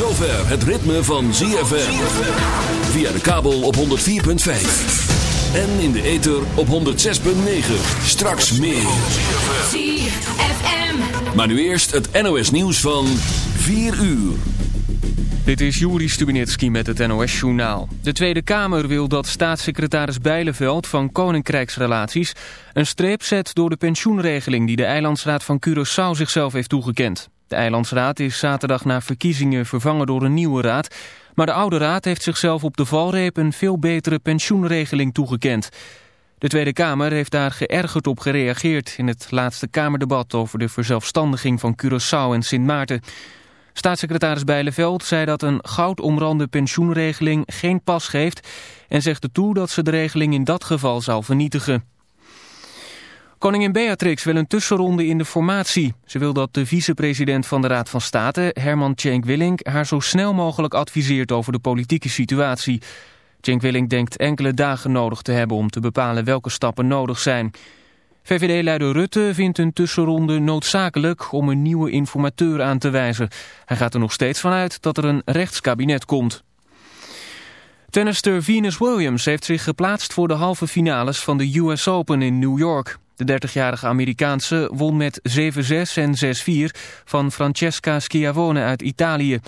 zover het ritme van ZFM. Via de kabel op 104.5. En in de ether op 106.9. Straks meer. ZFM. Maar nu eerst het NOS nieuws van 4 uur. Dit is Juri Stubinitski met het NOS-journaal. De Tweede Kamer wil dat staatssecretaris Bijleveld van Koninkrijksrelaties... een streep zet door de pensioenregeling die de Eilandsraad van Curaçao zichzelf heeft toegekend. De Eilandsraad is zaterdag na verkiezingen vervangen door een nieuwe raad... maar de oude raad heeft zichzelf op de valreep een veel betere pensioenregeling toegekend. De Tweede Kamer heeft daar geërgerd op gereageerd... in het laatste Kamerdebat over de verzelfstandiging van Curaçao en Sint Maarten... Staatssecretaris Bijleveld zei dat een goudomrande pensioenregeling geen pas geeft... en zegt er toe dat ze de regeling in dat geval zal vernietigen. Koningin Beatrix wil een tussenronde in de formatie. Ze wil dat de vicepresident van de Raad van State, Herman Tjenk Willink... haar zo snel mogelijk adviseert over de politieke situatie. Tjenk Willink denkt enkele dagen nodig te hebben om te bepalen welke stappen nodig zijn... VVD-leider Rutte vindt een tussenronde noodzakelijk om een nieuwe informateur aan te wijzen. Hij gaat er nog steeds van uit dat er een rechtskabinet komt. Tennister Venus Williams heeft zich geplaatst voor de halve finales van de US Open in New York. De 30-jarige Amerikaanse won met 7-6 en 6-4 van Francesca Schiavone uit Italië.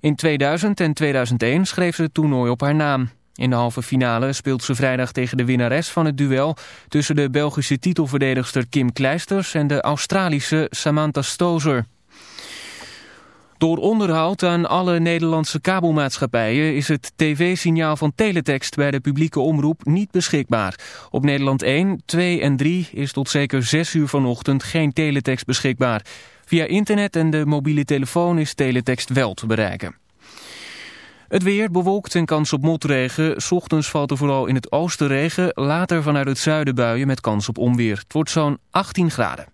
In 2000 en 2001 schreef ze het toernooi op haar naam. In de halve finale speelt ze vrijdag tegen de winnares van het duel... tussen de Belgische titelverdedigster Kim Kleisters en de Australische Samantha Stozer. Door onderhoud aan alle Nederlandse kabelmaatschappijen... is het tv-signaal van teletext bij de publieke omroep niet beschikbaar. Op Nederland 1, 2 en 3 is tot zeker 6 uur vanochtend geen teletext beschikbaar. Via internet en de mobiele telefoon is teletext wel te bereiken. Het weer bewolkt en kans op motregen. Ochtends valt er vooral in het oosten regen. Later vanuit het zuiden buien met kans op onweer. Het wordt zo'n 18 graden.